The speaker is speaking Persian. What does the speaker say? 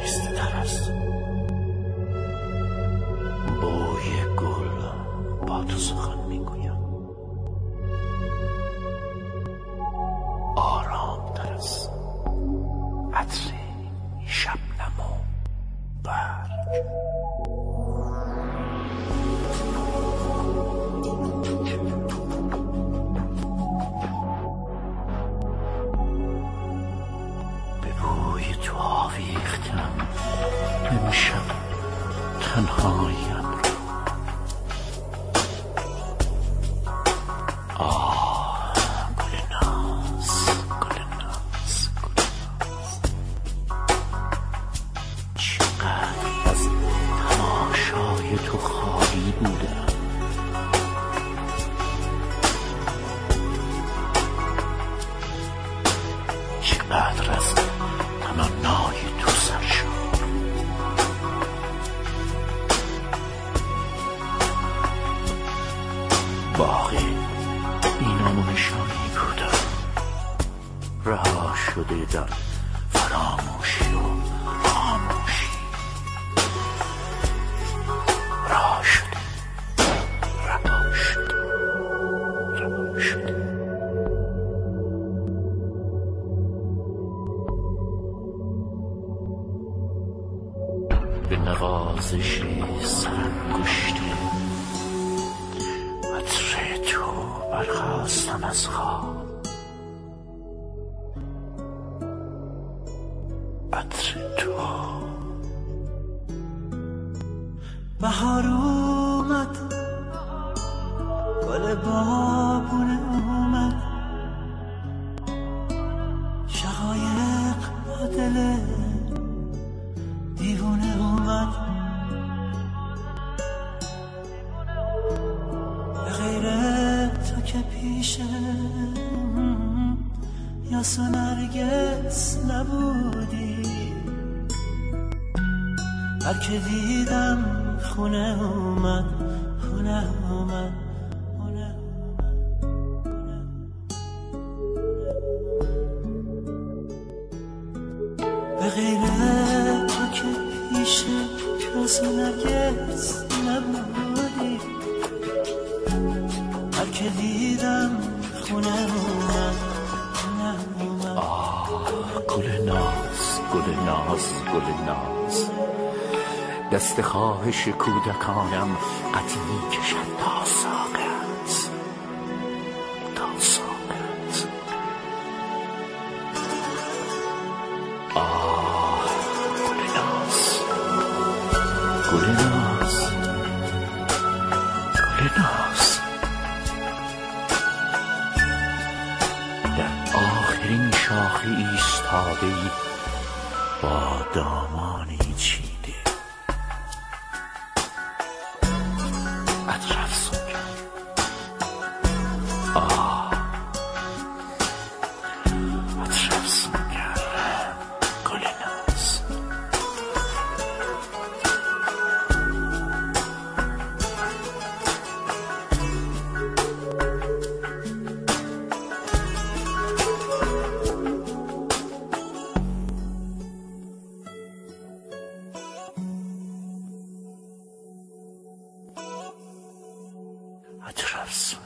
آهسته تر است بوی گل با تو سخن می‌گویم. آرام تر است عطر شبنم و برگ. بوی تو آویختم. امشب تنهایم را آه گل ناز گل ناز گل از تو چقدر باغ اینم و نشانی بودم رها شده در فراموشی و خاموشی. رها شده. رها شده. به نوازش سرانگشته برخواستم از خواب. عطر تو. بهار اومد گل بابونه اومد. شقایق با دل که پیشه یا نرگس نبودی. هر که دیدم خونه اومد خونه اومد به غیر تو که پیش کس و گل ناز گل ناز گل ناز. دست خواهش کودکانم قطعی کشد تا ساقت تا ساقت آه. شاخی ایستاده ای با دامانی چیده. اطرف سکن آه. Acırarsın.